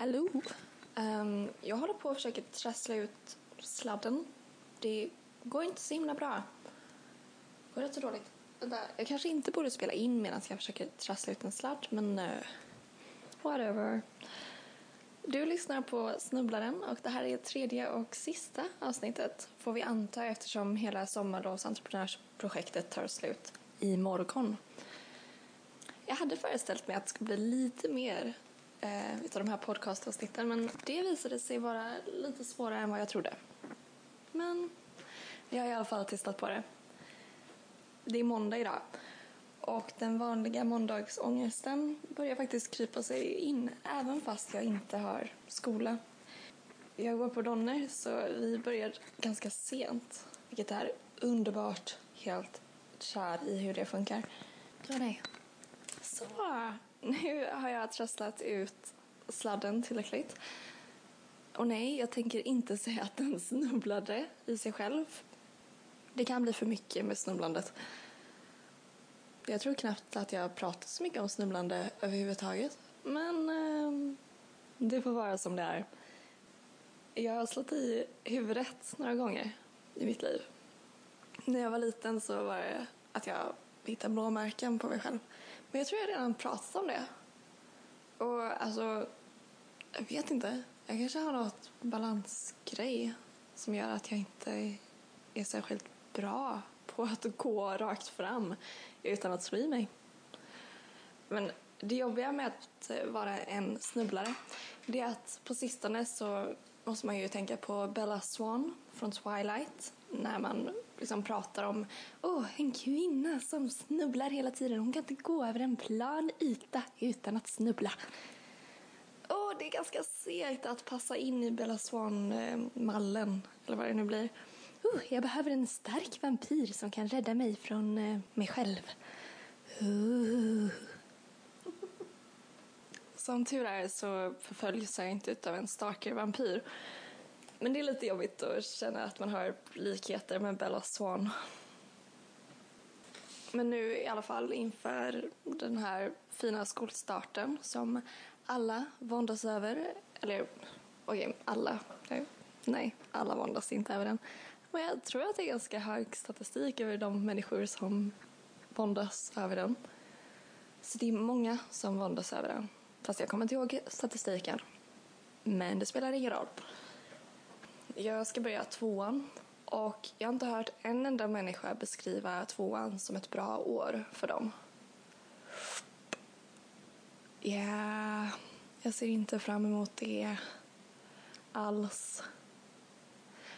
Hallå! Um, jag håller på att försöka trassla ut sladden. Det går inte så himla bra. Går rätt så dåligt. Vänta, jag kanske inte borde spela in medan jag försöker trassla ut en sladd, men uh, whatever. Du lyssnar på Snubblaren och det här är tredje och sista avsnittet får vi anta eftersom hela sommarlovsentreprenörsprojektet tar slut i morgon. Jag hade föreställt mig att det skulle bli lite mer eh, utav de här podcastavsnitten men det visade sig vara lite svårare än vad jag trodde. Men jag har i alla fall testat på det. Det är måndag idag och den vanliga måndagsångesten börjar faktiskt krypa sig in även fast jag inte har skola. Jag går på Donner så vi börjar ganska sent vilket är underbart helt kär i hur det funkar. Så nej. Så, nu har jag trasslat ut sladden tillräckligt. Och nej, jag tänker inte säga att den snubblade i sig själv. Det kan bli för mycket med snubblandet. Jag tror knappt att jag pratat så mycket om snubblande överhuvudtaget. Men eh, det får vara som det är. Jag har slått i huvudet några gånger i mitt liv. När jag var liten så var det att jag hittade blåmärken på mig själv. Men jag tror jag redan pratat om det. Och alltså, jag vet inte. Jag kanske har något balansgrej som gör att jag inte är särskilt bra på att gå rakt fram utan att slå i mig. Men det jobbiga med att vara en snubblare det är att på sistone så måste man ju tänka på Bella Swan från Twilight när man liksom pratar om oh, en kvinna som snubblar hela tiden. Hon kan inte gå över en plan yta utan att snubbla. Oh, det är ganska segt att passa in i Bella Swan-mallen, eller vad det nu blir. Oh, jag behöver en stark vampyr som kan rädda mig från eh, mig själv. Oh. Som tur är så förföljs jag inte av en starkare vampyr. Men det är lite jobbigt att känna att man har likheter med Bella Swan. Men nu i alla fall inför den här fina skolstarten som alla våndas över. Eller okej, okay, alla. Nej, alla våndas inte över den. Men jag tror att det är ganska hög statistik över de människor som våndas över den. Så det är många som våndas över den. Fast jag kommer inte ihåg statistiken. Men det spelar ingen roll. Jag ska börja tvåan och jag har inte hört en enda människa beskriva tvåan som ett bra år för dem. Ja, yeah, jag ser inte fram emot det alls.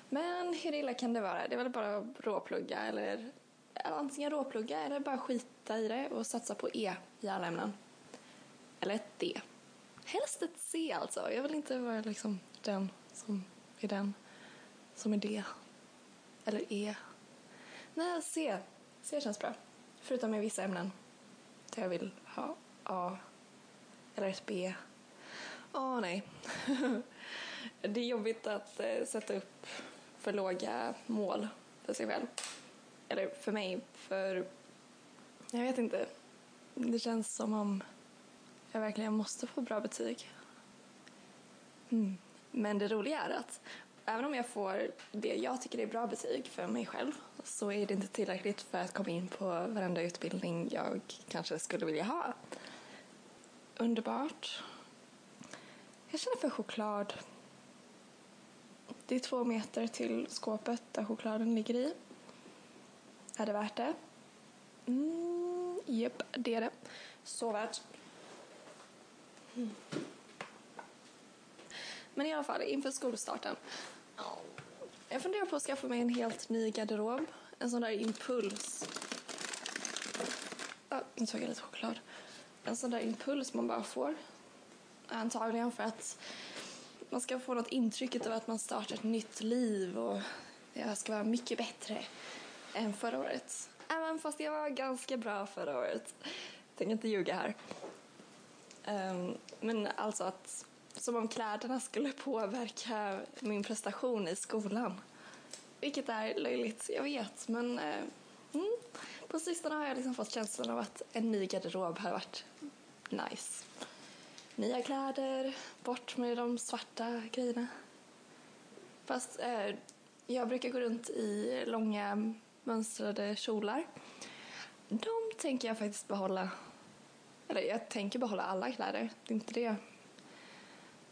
Men hur illa kan det vara? Det är väl bara att råplugga eller antingen råplugga eller bara skita i det och satsa på E i alla ämnen. Eller ett D. Helst ett C alltså. Jag vill inte vara liksom den som är den som är det. Eller E. Nej, C. C känns bra. Förutom i vissa ämnen. Där jag vill ha A. Eller ett B. Åh, nej. det är jobbigt att eh, sätta upp för låga mål för sig själv. Eller för mig, för jag vet inte. Det känns som om jag verkligen måste få bra betyg. Mm. Men det roliga är att även om jag får det jag tycker är bra betyg för mig själv så är det inte tillräckligt för att komma in på varenda utbildning jag kanske skulle vilja ha. Underbart. Jag känner för choklad. Det är två meter till skåpet där chokladen ligger i. Är det värt det? Mm, Japp, det är det. Så värt. Mm. Men i alla fall, inför skolstarten. Jag funderar på att skaffa mig en helt ny garderob. En sån där impuls. Ah, nu tog jag lite choklad. En sån där impuls man bara får. Antagligen för att man ska få något intrycket av att man startar ett nytt liv och det ska vara mycket bättre än förra året. Även fast jag var ganska bra förra året. Jag tänker inte ljuga här. Um, men alltså att som om kläderna skulle påverka min prestation i skolan. Vilket är löjligt, jag vet. Men eh, mm, på sistone har jag liksom fått känslan av att en ny garderob har varit nice. nya kläder, bort med de svarta grejerna. Fast eh, jag brukar gå runt i långa mönstrade kjolar. De tänker jag faktiskt behålla. Eller jag tänker behålla alla kläder. Det är inte det.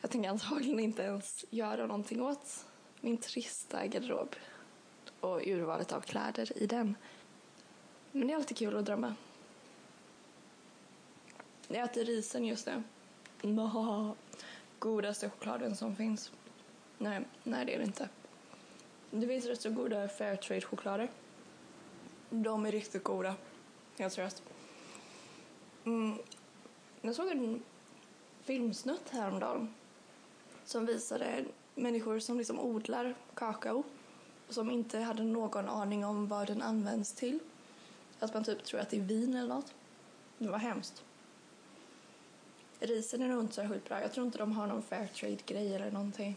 Jag tänker antagligen inte ens göra någonting åt min trista garderob och urvalet av kläder i den. Men det är alltid kul att drömma. Jag äter risen just nu. Godaste chokladen som finns. Nej, nej det är det inte. Det finns rätt så goda Fairtrade-choklader. De är riktigt goda. Helt seriöst. Mm. Jag såg en filmsnutt häromdagen som visade människor som liksom odlar kakao som inte hade någon aning om vad den används till. Att man typ tror att det är vin eller något. Det var hemskt. Risen är nog inte särskilt bra. Jag tror inte de har någon Fairtrade-grej eller någonting.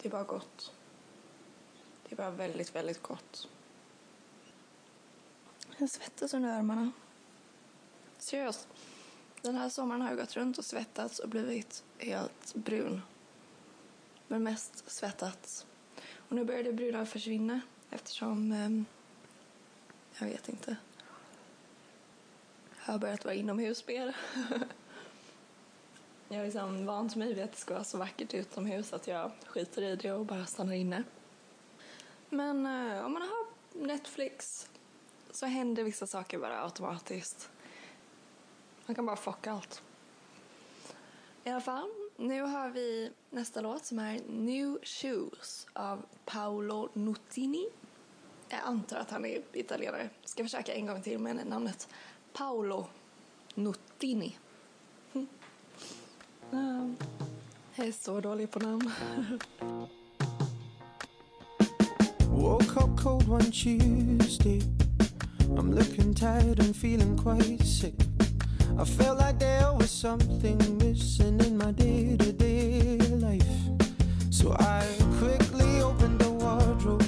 Det är bara gott. Det är bara väldigt, väldigt gott. Jag svettas under armarna. Seriöst. Den här sommaren har jag gått runt och svettats och blivit helt brun. Men mest svettats. Och nu börjar det bruna försvinna eftersom... Eh, jag vet inte. Jag har börjat vara inomhus mer. jag har liksom vant mig vid att det ska vara så vackert utomhus att jag skiter i det och bara stannar inne. Men eh, om man har Netflix så händer vissa saker bara automatiskt. Man kan bara fucka allt. I alla fall, nu har vi nästa låt som är New Shoes av Paolo Nutini. Jag antar att han är italienare. Ska försöka en gång till med namnet Paolo Nutini. Mm. Jag är så dålig på namn. Woke up cold one Tuesday I'm looking tired and feeling quite sick I felt like there was something missing in my day-to-day life. So I quickly opened the wardrobe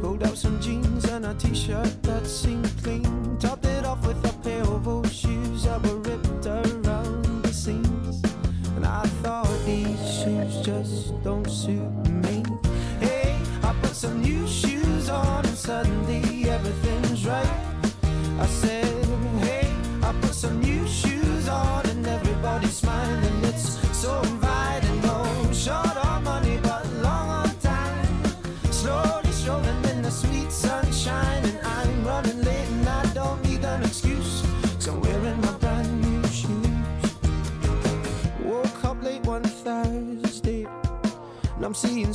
Pulled out some jeans and a t-shirt that seemed clean. Topped it off with a pair of old shoes that were ripped around the seams. And I thought these shoes just don't suit me. Hey, I put some new shoes on and suddenly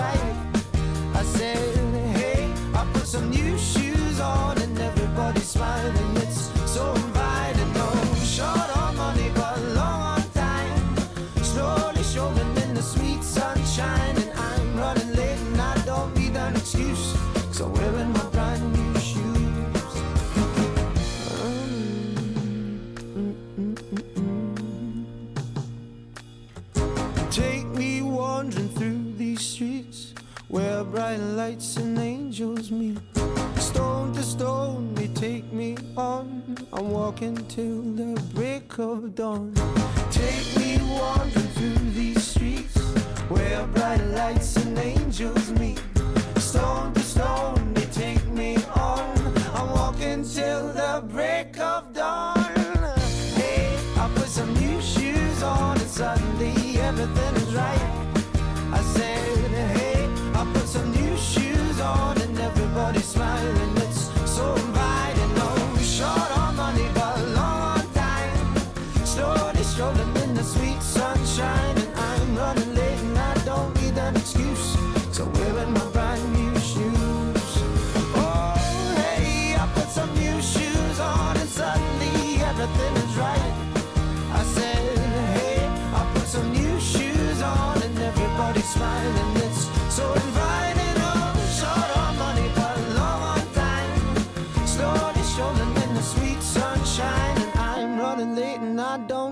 I said, hey, I put some new shoes on And everybody's smiling, Where bright lights and angels meet. Stone to stone they take me on. I'm walking till the break of dawn. Take me wandering through these streets. Where bright lights and angels meet. Stone to stone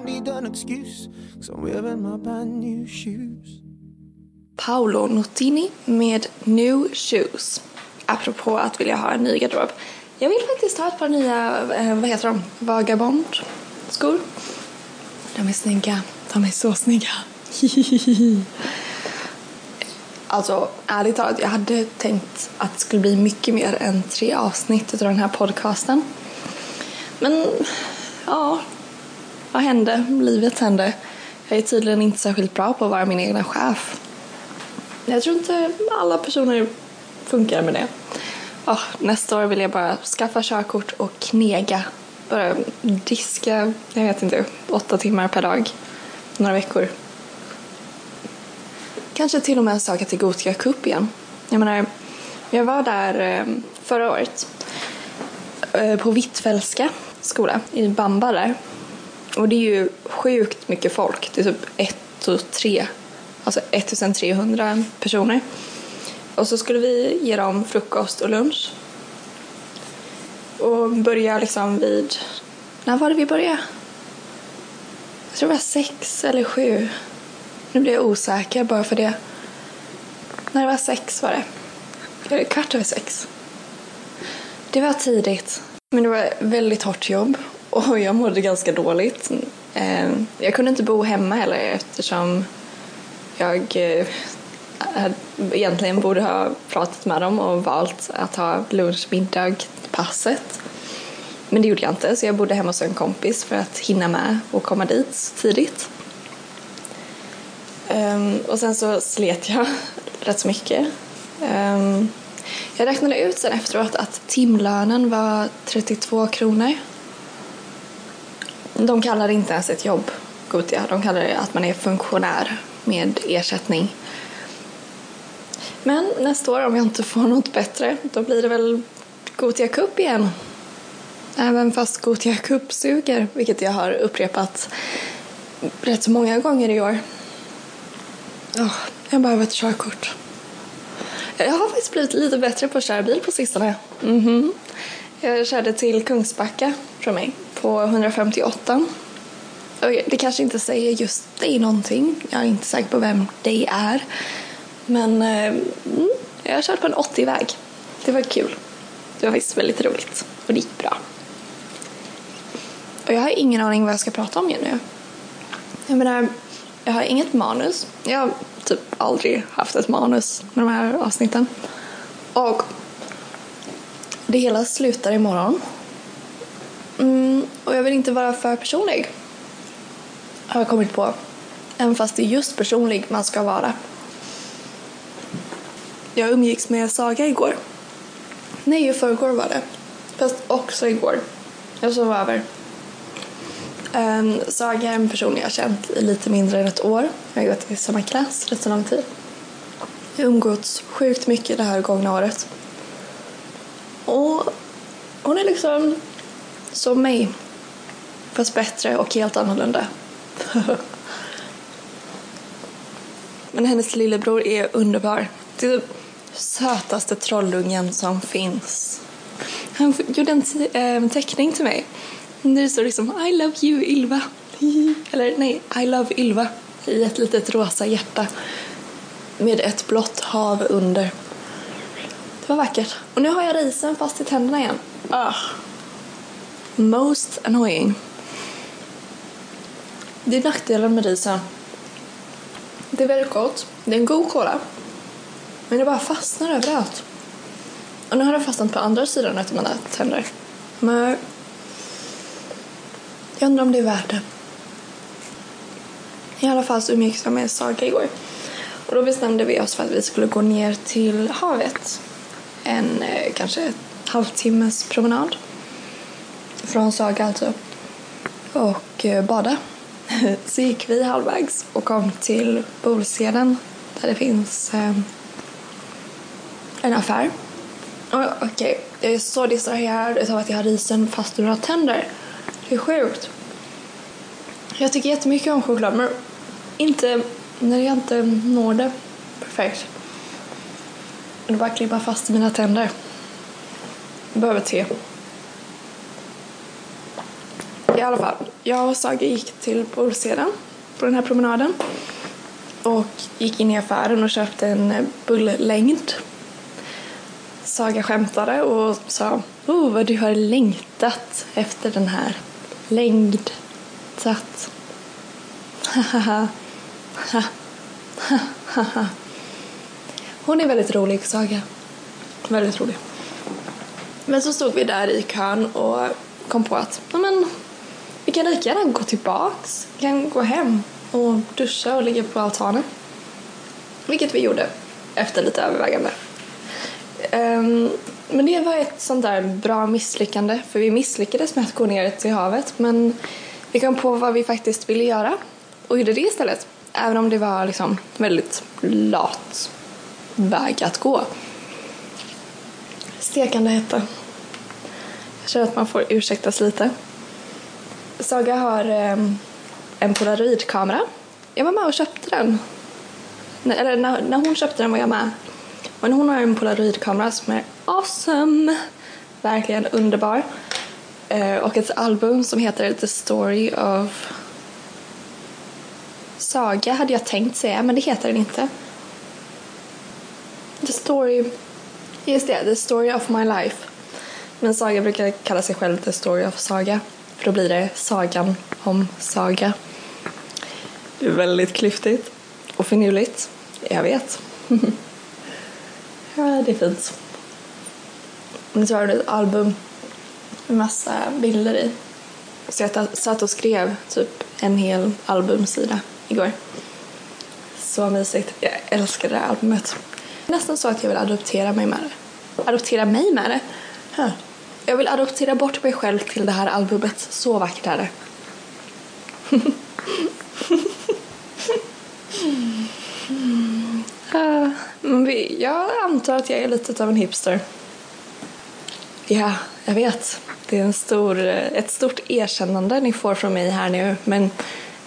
excuse, cause I'm wearing my brand new shoes. Paolo Notini med New Shoes. Apropå att vilja ha en ny garderob. Jag vill faktiskt ha ett par nya, eh, vad heter de, Vagabond-skor. De är snygga. De är så snygga. alltså, ärligt talat, jag hade tänkt att det skulle bli mycket mer än tre avsnitt av den här podcasten. Men, ja, vad hände? Livet hände. Jag är tydligen inte särskilt bra på att vara min egna chef. Jag tror inte alla personer funkar med det. Oh, nästa år vill jag bara skaffa körkort och knega. Bara diska, jag vet inte, åtta timmar per dag. Några veckor. Kanske till och med söka till Gotia Cup igen. Jag menar, jag var där eh, förra året. Eh, på Hvitfeldtska skola i Bamba där. Och det är ju sjukt mycket folk. Det är typ ett och tre alltså 1300 personer. Och så skulle vi ge dem frukost och lunch. Och börja liksom vid... När var det vi började? Jag tror det var sex eller sju. Nu blir jag osäker bara för det. När det var sex var det. Eller kvart över sex. Det var tidigt. Men det var väldigt hårt jobb. Och jag mådde ganska dåligt. Eh, jag kunde inte bo hemma heller eftersom jag eh, egentligen borde ha pratat med dem och valt att ha lunch, middag, passet. Men det gjorde jag inte, så jag bodde hemma hos en kompis för att hinna med och komma dit tidigt. Ehm, och sen så slet jag rätt så mycket. Ehm, jag räknade ut sen efteråt att timlönen var 32 kronor. De kallar det inte ens ett jobb, Gotia. De kallar det att man är funktionär med ersättning. Men nästa år, om jag inte får något bättre, då blir det väl Gotia Cup igen. Även fast Gotia Cup suger, vilket jag har upprepat rätt så många gånger i år. Oh, jag behöver ett körkort. Jag har faktiskt blivit lite bättre på att köra bil på sistone. Mm -hmm. Jag körde till Kungsbacka från mig på 158 det kanske inte säger just dig någonting. Jag är inte säker på vem det är. Men eh, mm, jag har kört på en 80-väg. Det var kul. Det var faktiskt väldigt roligt. Och det gick bra. Och jag har ingen aning vad jag ska prata om nu. Jag menar, jag har inget manus. Jag har typ aldrig haft ett manus med de här avsnitten. Och det hela slutar imorgon. Mm, och jag vill inte vara för personlig har jag kommit på. Även fast det är just personlig man ska vara. Jag umgicks med Saga igår. Nej, i förrgår var det. Fast också igår. Jag sov över. Um, Saga är en person jag har känt i lite mindre än ett år. Jag har gått i samma klass rätt så lång tid. Jag har umgåtts sjukt mycket det här gångna året. Och hon är liksom som mig. Fast bättre och helt annorlunda. Men hennes lillebror är underbar. Det är sötaste trollungen som finns. Han gjorde en äh, teckning till mig. Där det står liksom I love you Ylva. Eller nej, I love Ylva. I ett litet rosa hjärta. Med ett blått hav under. Det var vackert. Och nu har jag risen fast i tänderna igen. Ah. Most annoying. Det är nackdelen med risen. Det är väldigt gott. Det är en god kola. Men det bara fastnar överallt. Och nu har det fastnat på andra sidan av mina tänder. Men jag undrar om det är värt det. I alla fall så umgicks jag med Saga igår. Och då bestämde vi oss för att vi skulle gå ner till havet. En eh, kanske halvtimmes promenad. Från Saga alltså. Och eh, bada. så gick vi halvvägs och kom till Bolseden där det finns eh, en affär. Okej, okay. jag är så distraherad av att jag har risen fast i några tänder. Det är sjukt. Jag tycker jättemycket om choklad men inte när jag inte når det perfekt. Det bara klippa fast i mina tänder. Jag behöver te. I alla fall, jag och Saga gick till Bordseden på den här promenaden och gick in i affären och köpte en bullängd. Saga skämtade och sa Oh, vad du har längtat efter den här längdtat. Hon är väldigt rolig, Saga. Väldigt rolig. Men så stod vi där i kön och kom på att men, kan lika gärna gå tillbaks. Vi kan gå hem och duscha och ligga på altanen. Vilket vi gjorde efter lite övervägande. Um, men det var ett sånt där bra misslyckande för vi misslyckades med att gå ner till havet men vi kom på vad vi faktiskt ville göra och gjorde det istället. Även om det var liksom väldigt lat väg att gå. Stekande hetta. Jag känner att man får ursäktas lite. Saga har ehm, en polaroidkamera. Jag var med och köpte den. Eller när, när hon köpte den var jag med. Men hon har en polaroidkamera som är awesome. Verkligen underbar. Eh, och ett album som heter The Story of Saga hade jag tänkt säga, men det heter den inte. The Story... Just det, The Story of My Life. Men Saga brukar kalla sig själv The Story of Saga. För då blir det Sagan om Saga. Det är väldigt klyftigt och finurligt. Jag vet. ja, det är fint. Men så har du ett album med massa bilder i. Så jag satt och skrev typ en hel albumsida igår. Så mysigt. Jag älskar det här albumet. Nästan så att jag vill adoptera mig med det. Adoptera mig med det? Huh. Jag vill adoptera bort mig själv till det här albumet. Så vackert är det. jag antar att jag är lite av en hipster. Ja, jag vet. Det är en stor, ett stort erkännande ni får från mig här nu. Men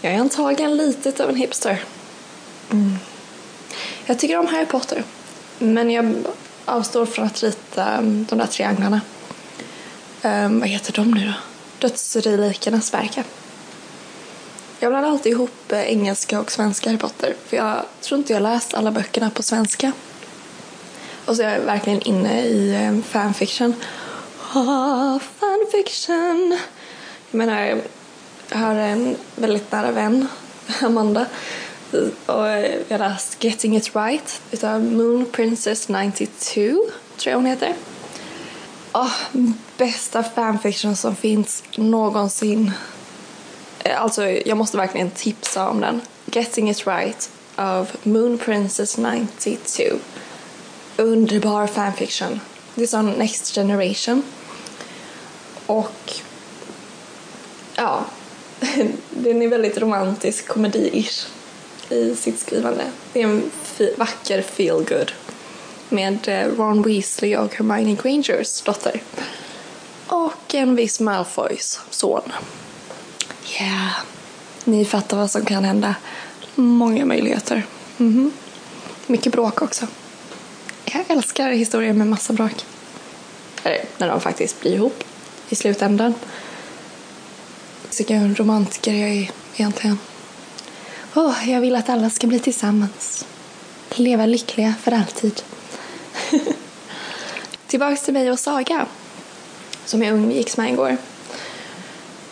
jag är antagligen lite av en hipster. Mm. Jag tycker om Harry Potter. Men jag avstår från att rita um, de där trianglarna. Um, vad heter de nu då? Dödsrelikernas verka. Jag blandar alltid ihop eh, engelska och svenska Harry Potter. För jag tror inte jag läst alla böckerna på svenska. Och så är jag verkligen inne i ehm, fanfiction. Ah, fanfiction! Jag menar, jag har en väldigt nära vän, Amanda. Och eh, jag har läst Getting It Right utav Moon Princess 92, tror jag hon heter. Oh, bästa fanfiction som finns någonsin. Eh, alltså, jag måste verkligen tipsa om den. Getting It Right av Moon Princess 92. Underbar fanfiction. Det är som Next Generation. Och ja, den är väldigt romantisk, komedi-ish i sitt skrivande. Det är en vacker feel-good med eh, Ron Weasley och Hermione Grangers dotter. Och en viss Malfoys son. Ja, yeah. ni fattar vad som kan hända. Många möjligheter. Mm -hmm. Mycket bråk också. Jag älskar historier med massa bråk. Eller när de faktiskt blir ihop i slutändan. Vilken romantiker jag är egentligen. Oh, jag vill att alla ska bli tillsammans. Leva lyckliga för alltid. Tillbaks till mig och Saga. Som jag umgicks med igår.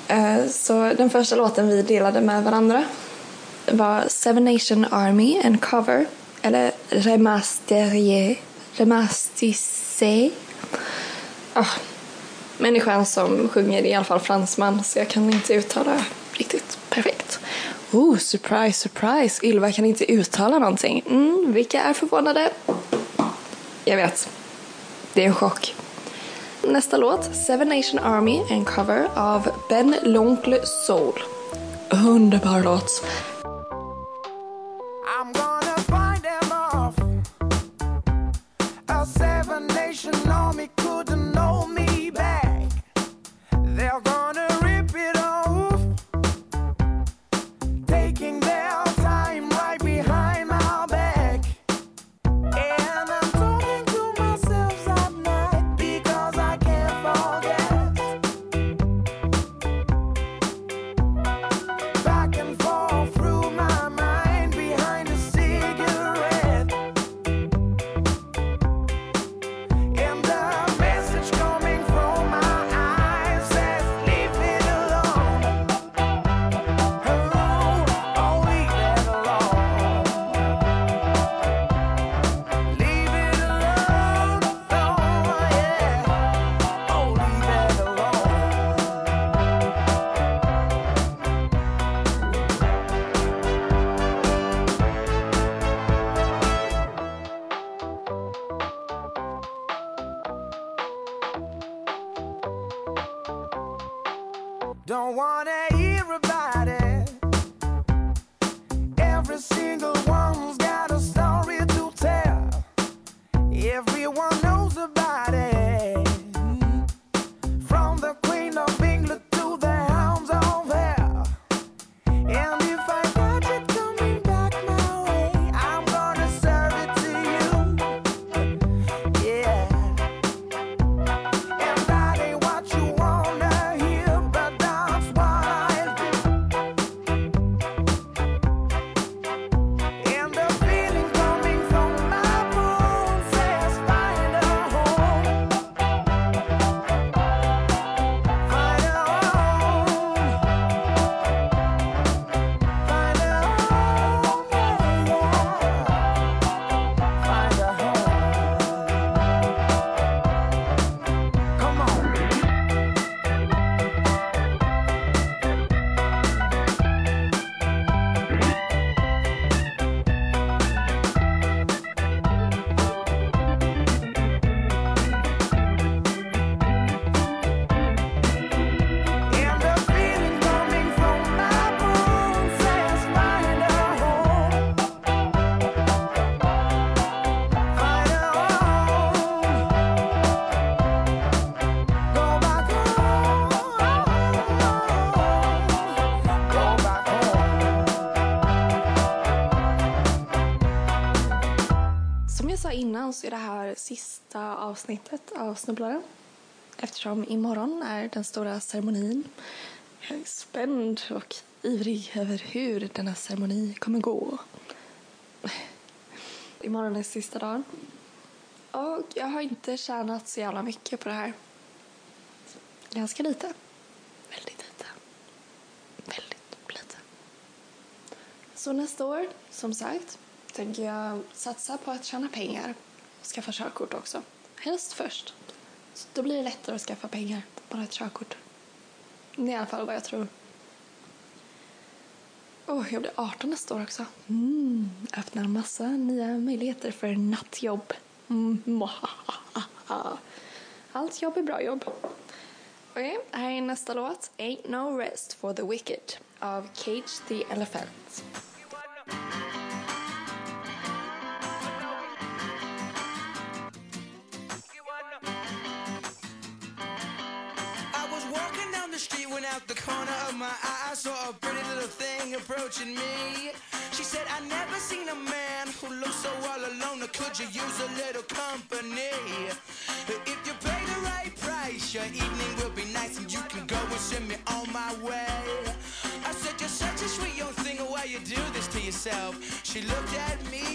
Eh, så den första låten vi delade med varandra var Seven Nation Army and Cover. Eller Remasterie. Remastise. Oh, människan som sjunger i alla fall fransman så jag kan inte uttala riktigt perfekt. Oh, surprise, surprise! Ylva kan inte uttala någonting. Mm, vilka är förvånade? Jag vet. Det är en chock. Nästa låt, Seven Nation Army, en cover av Ben L'Oncle Soul. Underbar låt. Sista avsnittet av Snubblaren. Eftersom imorgon är den stora ceremonin. Jag är spänd och ivrig över hur denna ceremoni kommer gå. Imorgon är sista dagen. Och jag har inte tjänat så jävla mycket på det här. Ganska lite. Väldigt lite. Väldigt lite. Så nästa år, som sagt, tänker jag satsa på att tjäna pengar skaffa körkort också. Helst först. Så då blir det lättare att skaffa pengar, bara ett körkort. Det är i alla fall vad jag tror. Oh, jag blir 18 nästa år också. Mm, öppnar massa nya möjligheter för nattjobb. Mm. Allt jobb är bra jobb. Okej, här är nästa låt. Ain't no rest for the wicked av Cage the Elephant. You use a little company? If you pay the right price, your evening will be nice and you can go and send me on my way. I said, You're such a sweet young thing, why you do this to yourself? She looked at me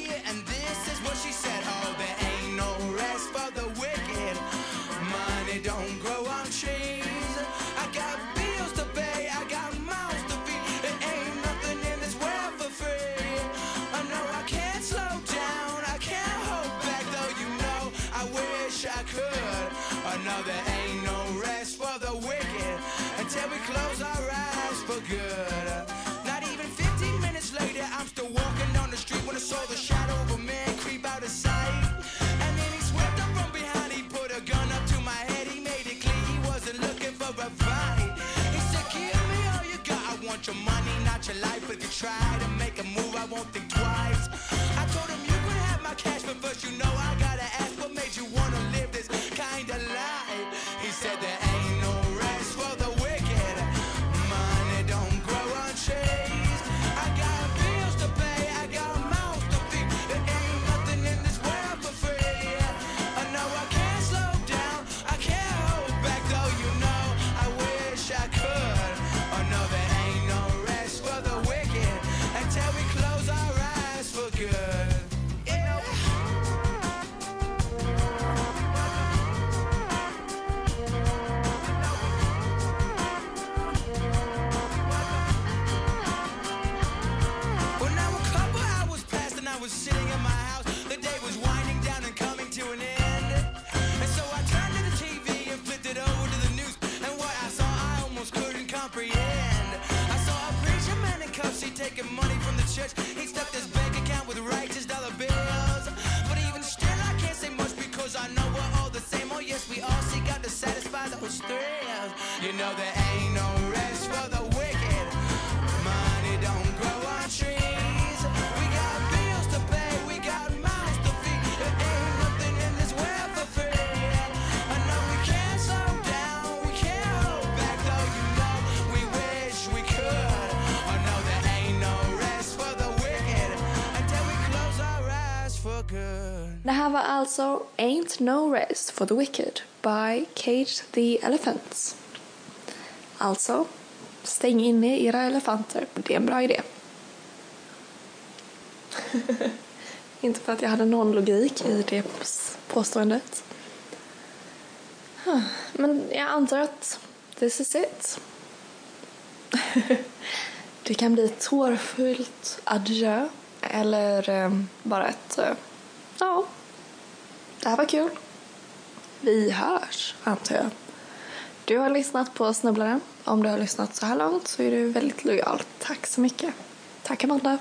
close our eyes for good. Not even 15 minutes later, I'm still walking down the street when I saw the shadow of a man creep out of sight. And then he swept up from behind, he put a gun up to my head, he made it clear he wasn't looking for a fight. He said, Give me all you got, I want your money, not your life. If you try to make a move, I won't think twice. Var alltså Ain't No Rest for the Wicked by Cage the Elephants. Alltså, stäng inne era elefanter. Det är en bra idé. Inte för att jag hade någon logik i det påståendet. Men jag antar att this is it. det kan bli ett tårfyllt adjö eller eh, bara ett eh, ja, det här var kul. Vi hörs, antar jag. Du har lyssnat på Snubblaren. Om du har lyssnat så här långt så är du väldigt lojal. Tack så mycket. Tack Amanda.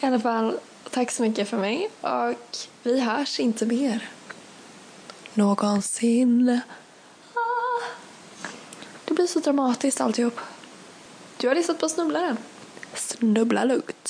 I alla fall, tack så mycket för mig och vi hörs inte mer. Någonsin. Ah. Det blir så dramatiskt alltihop. Du har lyssnat på Snubblaren. Snubbla lugnt.